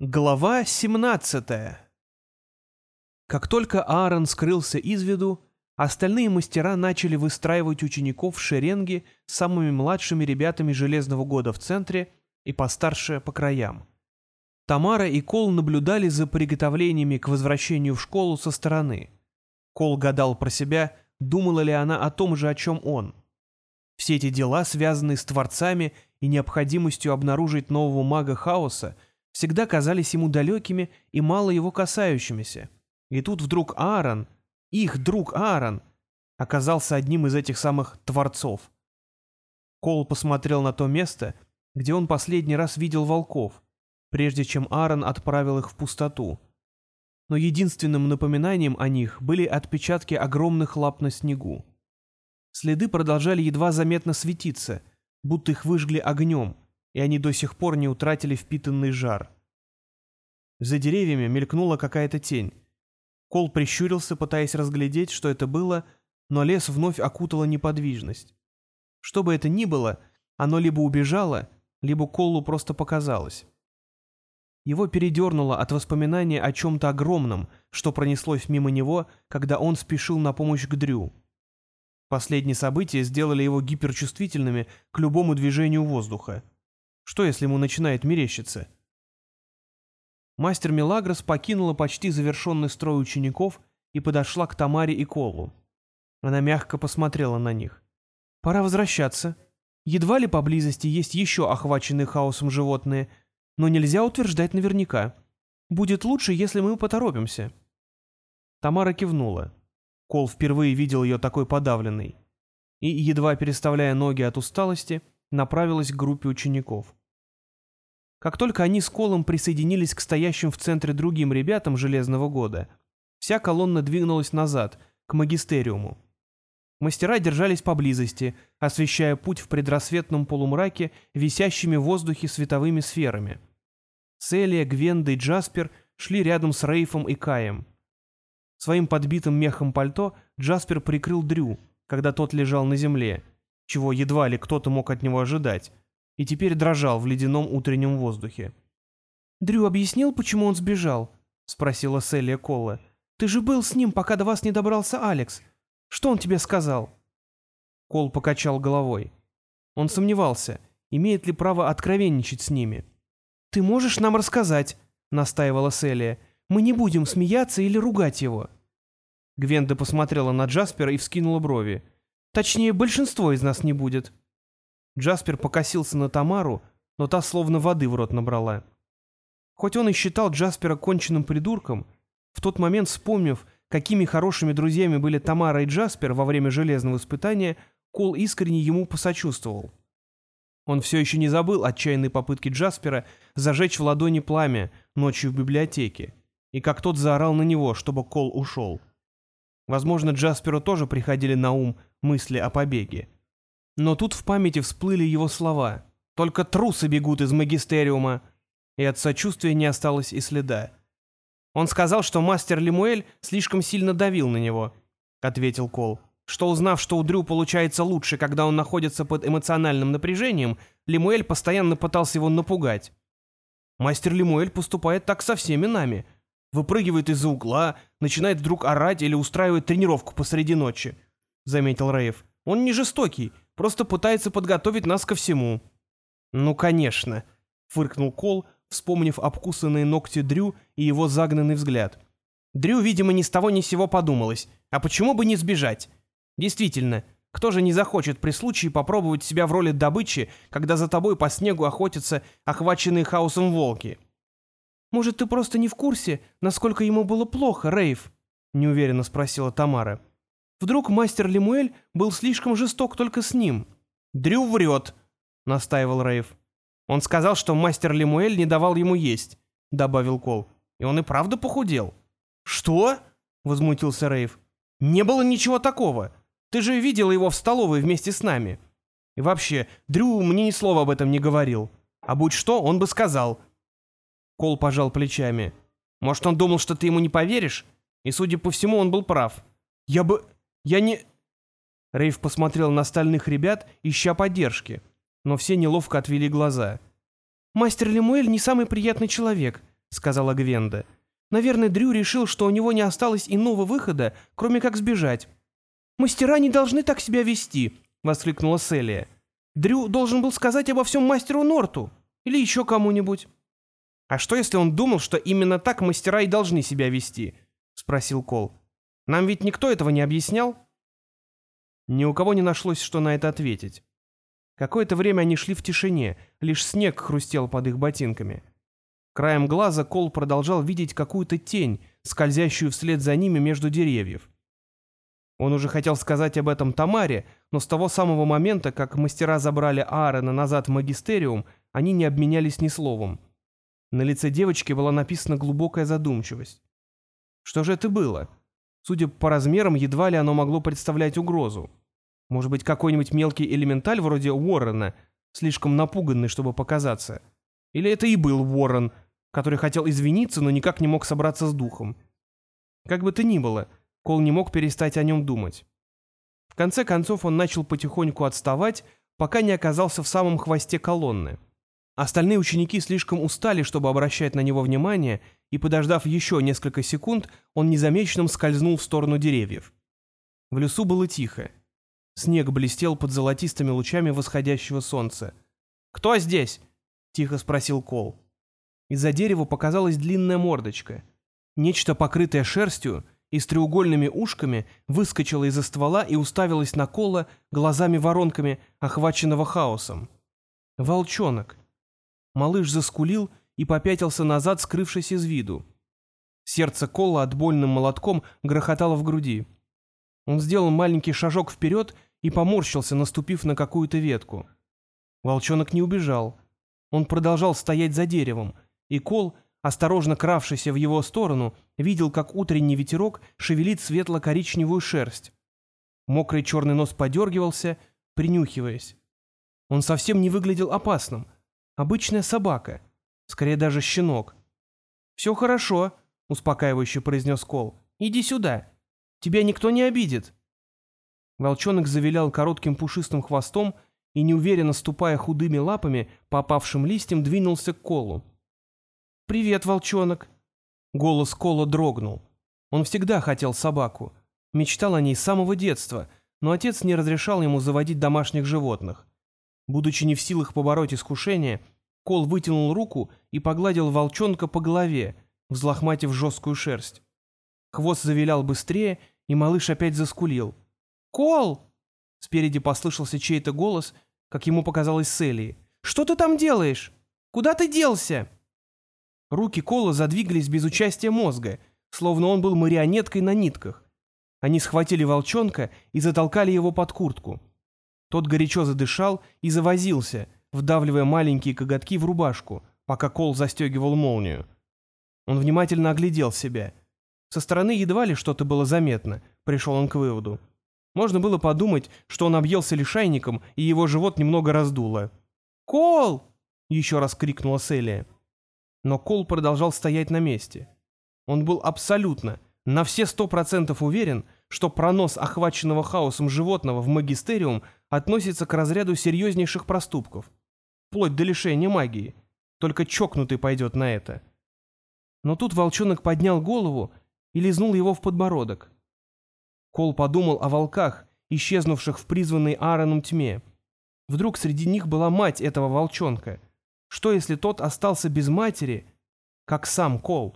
Глава 17 Как только Аарон скрылся из виду, остальные мастера начали выстраивать учеников в шеренги с самыми младшими ребятами железного года в центре и постарше по краям. Тамара и Кол наблюдали за приготовлениями к возвращению в школу со стороны. Кол гадал про себя, думала ли она о том же, о чем он. Все эти дела, связанные с творцами и необходимостью обнаружить нового мага хаоса, всегда казались ему далекими и мало его касающимися. И тут вдруг Аарон, их друг Аарон, оказался одним из этих самых творцов. Кол посмотрел на то место, где он последний раз видел волков, прежде чем Аарон отправил их в пустоту. Но единственным напоминанием о них были отпечатки огромных лап на снегу. Следы продолжали едва заметно светиться, будто их выжгли огнем, и они до сих пор не утратили впитанный жар. За деревьями мелькнула какая-то тень. Кол прищурился, пытаясь разглядеть, что это было, но лес вновь окутала неподвижность. Что бы это ни было, оно либо убежало, либо Колу просто показалось. Его передернуло от воспоминания о чем-то огромном, что пронеслось мимо него, когда он спешил на помощь к Дрю. Последние события сделали его гиперчувствительными к любому движению воздуха. Что, если ему начинает мерещиться? Мастер Мелагрос покинула почти завершенный строй учеников и подошла к Тамаре и Колу. Она мягко посмотрела на них. «Пора возвращаться. Едва ли поблизости есть еще охваченные хаосом животные, но нельзя утверждать наверняка. Будет лучше, если мы поторопимся». Тамара кивнула. Кол впервые видел ее такой подавленной. И, едва переставляя ноги от усталости, направилась к группе учеников. Как только они с Колом присоединились к стоящим в центре другим ребятам Железного года, вся колонна двинулась назад, к магистериуму. Мастера держались поблизости, освещая путь в предрассветном полумраке висящими в воздухе световыми сферами. Селия, Гвенда и Джаспер шли рядом с Рейфом и Каем. Своим подбитым мехом пальто Джаспер прикрыл Дрю, когда тот лежал на земле, чего едва ли кто-то мог от него ожидать, и теперь дрожал в ледяном утреннем воздухе. «Дрю объяснил, почему он сбежал?» — спросила Селия Колла. «Ты же был с ним, пока до вас не добрался Алекс. Что он тебе сказал?» Кол покачал головой. Он сомневался, имеет ли право откровенничать с ними. «Ты можешь нам рассказать?» — настаивала Селия. «Мы не будем смеяться или ругать его». Гвенда посмотрела на Джаспера и вскинула брови. «Точнее, большинство из нас не будет». Джаспер покосился на Тамару, но та словно воды в рот набрала. Хоть он и считал Джаспера конченным придурком, в тот момент, вспомнив, какими хорошими друзьями были Тамара и Джаспер во время железного испытания, Кол искренне ему посочувствовал. Он все еще не забыл отчаянной попытки Джаспера зажечь в ладони пламя ночью в библиотеке, и как тот заорал на него, чтобы Кол ушел. Возможно, Джасперу тоже приходили на ум мысли о побеге. Но тут в памяти всплыли его слова. «Только трусы бегут из магистериума!» И от сочувствия не осталось и следа. «Он сказал, что мастер Лемуэль слишком сильно давил на него», — ответил Кол. «Что, узнав, что у Дрю получается лучше, когда он находится под эмоциональным напряжением, Лемуэль постоянно пытался его напугать. Мастер Лемуэль поступает так со всеми нами. Выпрыгивает из-за угла, начинает вдруг орать или устраивает тренировку посреди ночи», — заметил Рейв. «Он не жестокий, Просто пытается подготовить нас ко всему». «Ну, конечно», — фыркнул Кол, вспомнив обкусанные ногти Дрю и его загнанный взгляд. Дрю, видимо, ни с того ни с сего подумалось. А почему бы не сбежать? Действительно, кто же не захочет при случае попробовать себя в роли добычи, когда за тобой по снегу охотятся охваченные хаосом волки? «Может, ты просто не в курсе, насколько ему было плохо, Рейв?» — неуверенно спросила Тамара. Вдруг мастер Лемуэль был слишком жесток только с ним. «Дрю врет», — настаивал Рейв. «Он сказал, что мастер Лемуэль не давал ему есть», — добавил Кол. «И он и правда похудел». «Что?» — возмутился Рейв. «Не было ничего такого. Ты же видела его в столовой вместе с нами. И вообще, Дрю мне ни слова об этом не говорил. А будь что, он бы сказал». Кол пожал плечами. «Может, он думал, что ты ему не поверишь? И, судя по всему, он был прав. Я бы... Я не...» Рейв посмотрел на остальных ребят, ища поддержки, но все неловко отвели глаза. «Мастер Лемуэль не самый приятный человек», — сказала Гвенда. «Наверное, Дрю решил, что у него не осталось иного выхода, кроме как сбежать». «Мастера не должны так себя вести», — воскликнула Селия. «Дрю должен был сказать обо всем мастеру Норту или еще кому-нибудь». «А что, если он думал, что именно так мастера и должны себя вести?» — спросил Кол. «Нам ведь никто этого не объяснял?» Ни у кого не нашлось, что на это ответить. Какое-то время они шли в тишине, лишь снег хрустел под их ботинками. Краем глаза Кол продолжал видеть какую-то тень, скользящую вслед за ними между деревьев. Он уже хотел сказать об этом Тамаре, но с того самого момента, как мастера забрали Аарона назад в магистериум, они не обменялись ни словом. На лице девочки была написана глубокая задумчивость. Что же это было? Судя по размерам, едва ли оно могло представлять угрозу. Может быть, какой-нибудь мелкий элементаль вроде Уоррена, слишком напуганный, чтобы показаться. Или это и был Уоррен, который хотел извиниться, но никак не мог собраться с духом. Как бы то ни было, Кол не мог перестать о нем думать. В конце концов он начал потихоньку отставать, пока не оказался в самом хвосте колонны. Остальные ученики слишком устали, чтобы обращать на него внимание, и, подождав еще несколько секунд, он незамеченным скользнул в сторону деревьев. В лесу было тихо. Снег блестел под золотистыми лучами восходящего солнца. «Кто здесь?» — тихо спросил Кол. Из-за дерева показалась длинная мордочка. Нечто, покрытое шерстью и с треугольными ушками, выскочило из-за ствола и уставилось на Кола глазами-воронками, охваченного хаосом. Волчонок. Малыш заскулил и попятился назад, скрывшись из виду. Сердце Колла отбольным молотком грохотало в груди. Он сделал маленький шажок вперед и поморщился, наступив на какую-то ветку. Волчонок не убежал. Он продолжал стоять за деревом, и Кол, осторожно кравшийся в его сторону, видел, как утренний ветерок шевелит светло-коричневую шерсть. Мокрый черный нос подергивался, принюхиваясь. Он совсем не выглядел опасным — Обычная собака. Скорее даже щенок. «Все хорошо», — успокаивающе произнес Кол. «Иди сюда. Тебя никто не обидит». Волчонок завилял коротким пушистым хвостом и, неуверенно ступая худыми лапами по опавшим листьям, двинулся к Колу. «Привет, волчонок!» Голос Кола дрогнул. Он всегда хотел собаку. Мечтал о ней с самого детства, но отец не разрешал ему заводить домашних животных. Будучи не в силах побороть искушение, Кол вытянул руку и погладил волчонка по голове, взлохматив жесткую шерсть. Хвост завилял быстрее, и малыш опять заскулил. «Кол!» Спереди послышался чей-то голос, как ему показалось Селии. «Что ты там делаешь? Куда ты делся?» Руки Кола задвигались без участия мозга, словно он был марионеткой на нитках. Они схватили волчонка и затолкали его под куртку. Тот горячо задышал и завозился, вдавливая маленькие коготки в рубашку, пока Кол застегивал молнию. Он внимательно оглядел себя. Со стороны едва ли что-то было заметно, пришел он к выводу. Можно было подумать, что он объелся лишайником, и его живот немного раздуло. «Кол!» — еще раз крикнула Селия. Но Кол продолжал стоять на месте. Он был абсолютно, на все сто процентов уверен, что пронос охваченного хаосом животного в магистериум относится к разряду серьезнейших проступков, вплоть до лишения магии. Только чокнутый пойдет на это. Но тут волчонок поднял голову и лизнул его в подбородок. Кол подумал о волках, исчезнувших в призванной Аароном тьме. Вдруг среди них была мать этого волчонка. Что, если тот остался без матери, как сам Кол?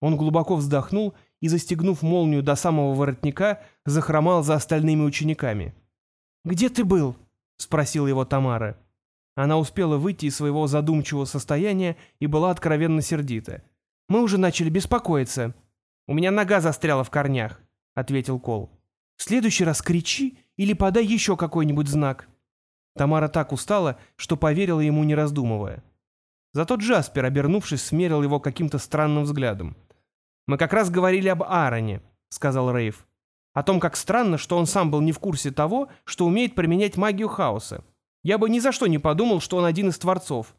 Он глубоко вздохнул и, застегнув молнию до самого воротника, захромал за остальными учениками. «Где ты был?» — спросила его Тамара. Она успела выйти из своего задумчивого состояния и была откровенно сердита. «Мы уже начали беспокоиться». «У меня нога застряла в корнях», — ответил Кол. «В следующий раз кричи или подай еще какой-нибудь знак». Тамара так устала, что поверила ему, не раздумывая. Зато Джаспер, обернувшись, смерил его каким-то странным взглядом. «Мы как раз говорили об Аароне», — сказал Рейв. О том, как странно, что он сам был не в курсе того, что умеет применять магию хаоса. Я бы ни за что не подумал, что он один из творцов.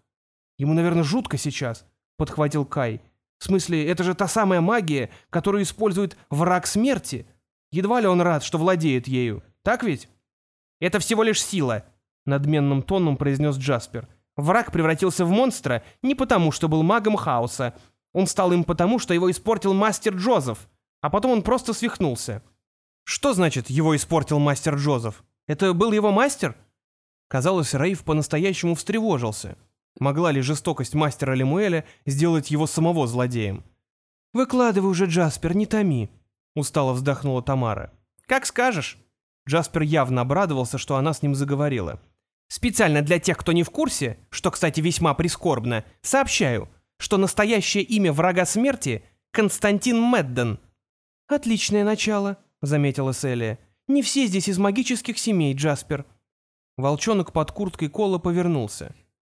Ему, наверное, жутко сейчас, — подхватил Кай. В смысле, это же та самая магия, которую использует враг смерти. Едва ли он рад, что владеет ею. Так ведь? Это всего лишь сила, — надменным тоном произнес Джаспер. Враг превратился в монстра не потому, что был магом хаоса. Он стал им потому, что его испортил мастер Джозеф, а потом он просто свихнулся. Что значит «его испортил мастер Джозеф»? Это был его мастер? Казалось, Раиф по-настоящему встревожился. Могла ли жестокость мастера Лемуэля сделать его самого злодеем? «Выкладывай уже, Джаспер, не томи», — устало вздохнула Тамара. «Как скажешь». Джаспер явно обрадовался, что она с ним заговорила. «Специально для тех, кто не в курсе, что, кстати, весьма прискорбно, сообщаю, что настоящее имя врага смерти — Константин Медден». «Отличное начало», — заметила Селия. «Не все здесь из магических семей, Джаспер». Волчонок под курткой Кола повернулся.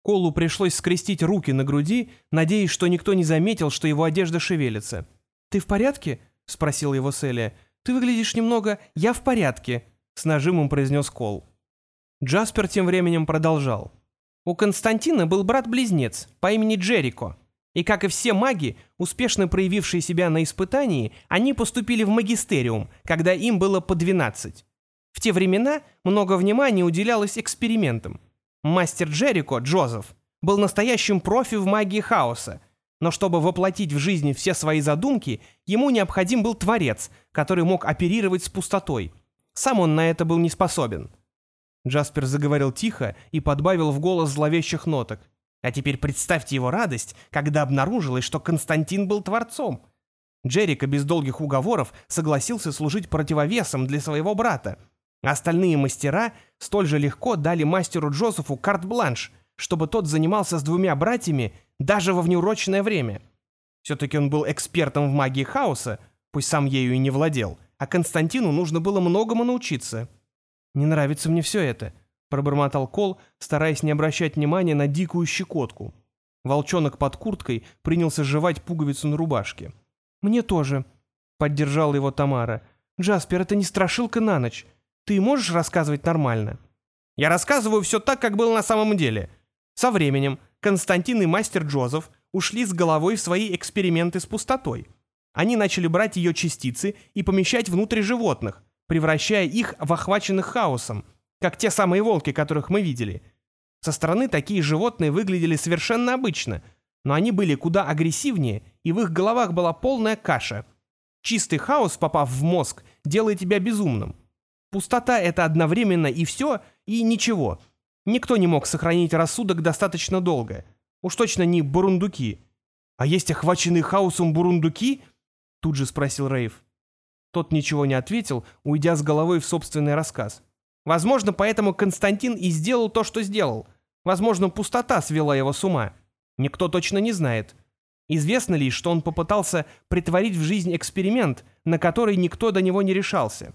Колу пришлось скрестить руки на груди, надеясь, что никто не заметил, что его одежда шевелится. «Ты в порядке?» — спросила его Селия. «Ты выглядишь немного... Я в порядке», — с нажимом произнес Кол. Джаспер тем временем продолжал. «У Константина был брат-близнец по имени Джерико. И, как и все маги, успешно проявившие себя на испытании, они поступили в магистериум, когда им было по 12. В те времена много внимания уделялось экспериментам. Мастер Джерико, Джозеф, был настоящим профи в магии хаоса, но чтобы воплотить в жизнь все свои задумки, ему необходим был творец, который мог оперировать с пустотой. Сам он на это был не способен. Джаспер заговорил тихо и подбавил в голос зловещих ноток. А теперь представьте его радость, когда обнаружилось, что Константин был творцом. Джерика без долгих уговоров согласился служить противовесом для своего брата, Остальные мастера столь же легко дали мастеру Джозефу карт-бланш, чтобы тот занимался с двумя братьями даже во внеурочное время. Все-таки он был экспертом в магии хаоса, пусть сам ею и не владел, а Константину нужно было многому научиться. «Не нравится мне все это», — пробормотал Кол, стараясь не обращать внимания на дикую щекотку. Волчонок под курткой принялся жевать пуговицу на рубашке. «Мне тоже», — поддержала его Тамара. «Джаспер, это не страшилка на ночь. Ты можешь рассказывать нормально?» «Я рассказываю все так, как было на самом деле. Со временем Константин и мастер Джозеф ушли с головой в свои эксперименты с пустотой. Они начали брать ее частицы и помещать внутрь животных, превращая их в охваченных хаосом, как те самые волки, которых мы видели. Со стороны такие животные выглядели совершенно обычно, но они были куда агрессивнее, и в их головах была полная каша. Чистый хаос, попав в мозг, делает тебя безумным. Пустота — это одновременно и все, и ничего. Никто не мог сохранить рассудок достаточно долго. Уж точно не бурундуки. «А есть охваченные хаосом бурундуки?» — тут же спросил Рейв. Тот ничего не ответил, уйдя с головой в собственный рассказ. Возможно, поэтому Константин и сделал то, что сделал. Возможно, пустота свела его с ума. Никто точно не знает. Известно лишь, что он попытался притворить в жизнь эксперимент, на который никто до него не решался.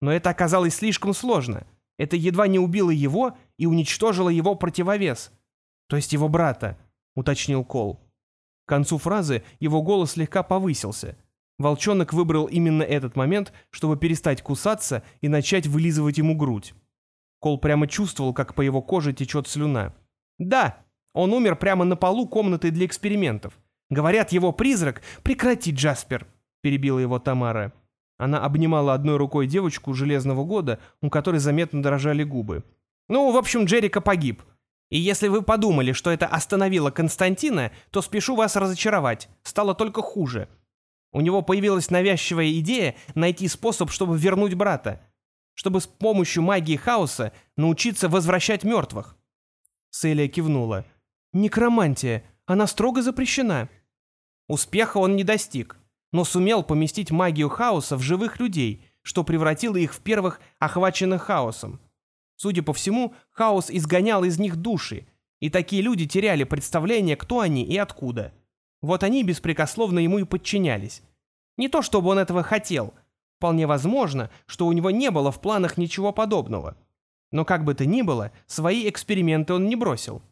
Но это оказалось слишком сложно. Это едва не убило его и уничтожило его противовес. То есть его брата, уточнил Кол. К концу фразы его голос слегка повысился. Волчонок выбрал именно этот момент, чтобы перестать кусаться и начать вылизывать ему грудь. Кол прямо чувствовал, как по его коже течет слюна. «Да, он умер прямо на полу комнаты для экспериментов. Говорят, его призрак... Прекрати, Джаспер!» — перебила его Тамара. Она обнимала одной рукой девочку железного года, у которой заметно дрожали губы. «Ну, в общем, Джерика погиб. И если вы подумали, что это остановило Константина, то спешу вас разочаровать. Стало только хуже. У него появилась навязчивая идея найти способ, чтобы вернуть брата. Чтобы с помощью магии хаоса научиться возвращать мертвых». Селия кивнула. «Некромантия. Она строго запрещена». Успеха он не достиг но сумел поместить магию хаоса в живых людей, что превратило их в первых охваченных хаосом. Судя по всему, хаос изгонял из них души, и такие люди теряли представление, кто они и откуда. Вот они беспрекословно ему и подчинялись. Не то чтобы он этого хотел, вполне возможно, что у него не было в планах ничего подобного. Но как бы то ни было, свои эксперименты он не бросил.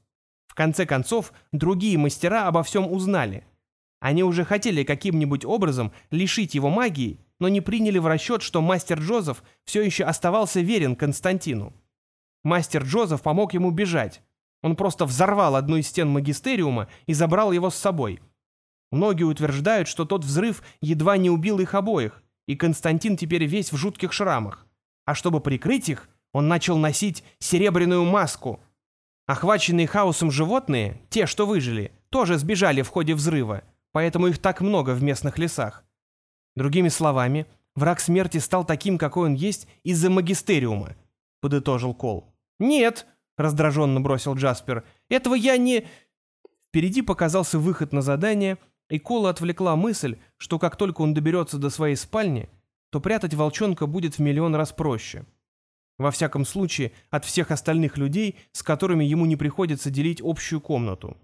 В конце концов, другие мастера обо всем узнали – они уже хотели каким-нибудь образом лишить его магии, но не приняли в расчет, что мастер Джозеф все еще оставался верен Константину. Мастер Джозеф помог ему бежать. Он просто взорвал одну из стен магистериума и забрал его с собой. Многие утверждают, что тот взрыв едва не убил их обоих, и Константин теперь весь в жутких шрамах. А чтобы прикрыть их, он начал носить серебряную маску. Охваченные хаосом животные, те, что выжили, тоже сбежали в ходе взрыва, поэтому их так много в местных лесах. Другими словами, враг смерти стал таким, какой он есть, из-за магистериума, подытожил Кол. «Нет», — раздраженно бросил Джаспер, — «этого я не...» Впереди показался выход на задание, и Кола отвлекла мысль, что как только он доберется до своей спальни, то прятать волчонка будет в миллион раз проще. Во всяком случае, от всех остальных людей, с которыми ему не приходится делить общую комнату.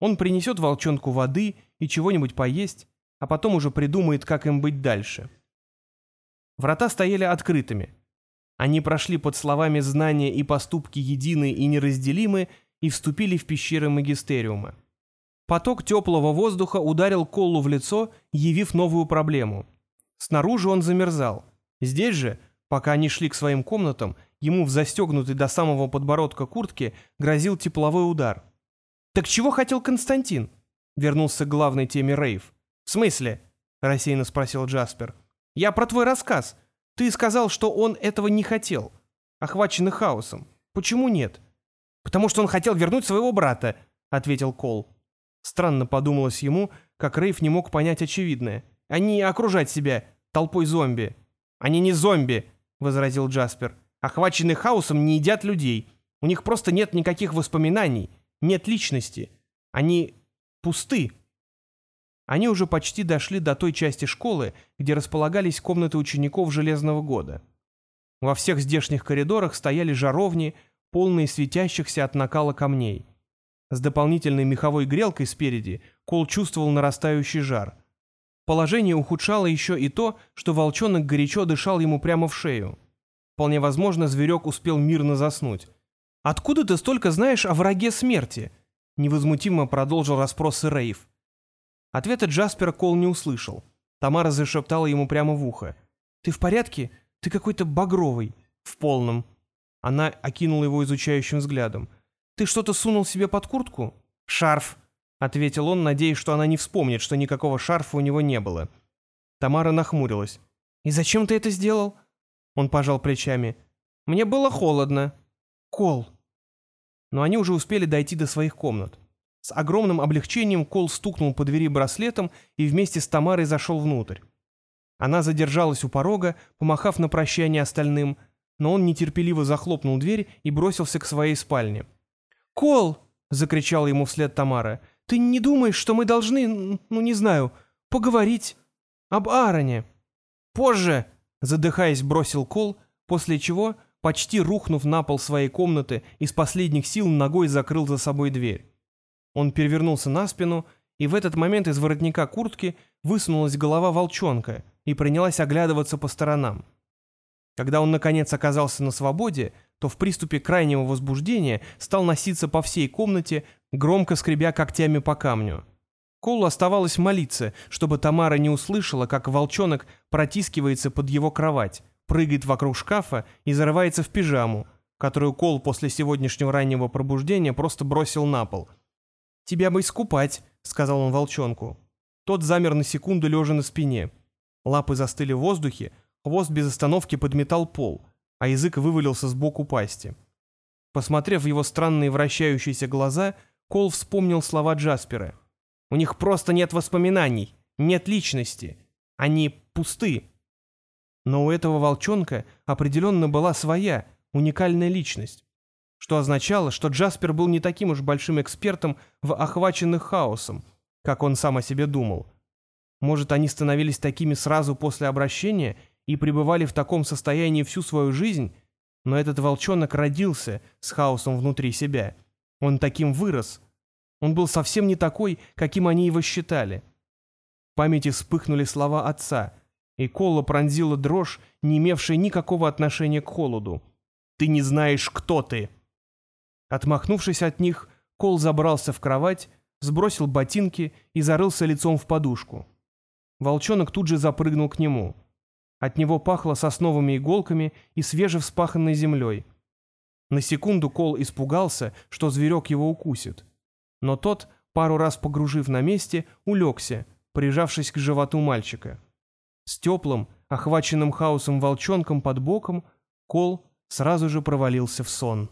Он принесет волчонку воды и чего-нибудь поесть, а потом уже придумает, как им быть дальше. Врата стояли открытыми. Они прошли под словами «знания и поступки едины и неразделимы» и вступили в пещеры Магистериума. Поток теплого воздуха ударил Колу в лицо, явив новую проблему. Снаружи он замерзал. Здесь же, пока они шли к своим комнатам, ему в застегнутой до самого подбородка куртке грозил тепловой удар. «Так чего хотел Константин?» — вернулся к главной теме Рейв. «В смысле?» — рассеянно спросил Джаспер. «Я про твой рассказ. Ты сказал, что он этого не хотел. Охваченный хаосом. Почему нет?» «Потому что он хотел вернуть своего брата», — ответил Кол. Странно подумалось ему, как Рейв не мог понять очевидное. Они окружать себя толпой зомби. «Они не зомби», — возразил Джаспер. «Охваченные хаосом не едят людей. У них просто нет никаких воспоминаний, нет личности. Они пусты». Они уже почти дошли до той части школы, где располагались комнаты учеников Железного года. Во всех здешних коридорах стояли жаровни, полные светящихся от накала камней. С дополнительной меховой грелкой спереди Кол чувствовал нарастающий жар. Положение ухудшало еще и то, что волчонок горячо дышал ему прямо в шею. Вполне возможно, зверек успел мирно заснуть. «Откуда ты столько знаешь о враге смерти?» Невозмутимо продолжил расспросы Рейв. Ответа Джаспера Кол не услышал. Тамара зашептала ему прямо в ухо. «Ты в порядке? Ты какой-то багровый». «В полном». Она окинула его изучающим взглядом. «Ты что-то сунул себе под куртку?» «Шарф», — ответил он, надеясь, что она не вспомнит, что никакого шарфа у него не было. Тамара нахмурилась. «И зачем ты это сделал?» Он пожал плечами. «Мне было холодно». «Кол». Но они уже успели дойти до своих комнат. С огромным облегчением Кол стукнул по двери браслетом и вместе с Тамарой зашел внутрь. Она задержалась у порога, помахав на прощание остальным, но он нетерпеливо захлопнул дверь и бросился к своей спальне. «Кол!» — закричала ему вслед Тамара. «Ты не думаешь, что мы должны, ну не знаю, поговорить об Аароне?» «Позже!» — задыхаясь, бросил Кол, после чего, почти рухнув на пол своей комнаты, из последних сил ногой закрыл за собой дверь. Он перевернулся на спину, и в этот момент из воротника куртки высунулась голова волчонка и принялась оглядываться по сторонам. Когда он, наконец, оказался на свободе, то в приступе крайнего возбуждения стал носиться по всей комнате, громко скребя когтями по камню. Колу оставалось молиться, чтобы Тамара не услышала, как волчонок протискивается под его кровать, прыгает вокруг шкафа и зарывается в пижаму, которую Кол после сегодняшнего раннего пробуждения просто бросил на пол. «Тебя бы искупать», — сказал он волчонку. Тот замер на секунду, лежа на спине. Лапы застыли в воздухе, хвост без остановки подметал пол — а язык вывалился сбоку пасти. Посмотрев в его странные вращающиеся глаза, Кол вспомнил слова Джаспера. «У них просто нет воспоминаний, нет личности. Они пусты». Но у этого волчонка определенно была своя, уникальная личность, что означало, что Джаспер был не таким уж большим экспертом в охваченных хаосом, как он сам о себе думал. Может, они становились такими сразу после обращения – и пребывали в таком состоянии всю свою жизнь, но этот волчонок родился с хаосом внутри себя. Он таким вырос. Он был совсем не такой, каким они его считали. В памяти вспыхнули слова отца, и Кола пронзила дрожь, не имевшая никакого отношения к холоду. «Ты не знаешь, кто ты!» Отмахнувшись от них, Кол забрался в кровать, сбросил ботинки и зарылся лицом в подушку. Волчонок тут же запрыгнул к нему. От него пахло сосновыми иголками и свежевспаханной землей. На секунду Кол испугался, что зверек его укусит. Но тот, пару раз погружив на месте, улегся, прижавшись к животу мальчика. С теплым, охваченным хаосом волчонком под боком, Кол сразу же провалился в сон.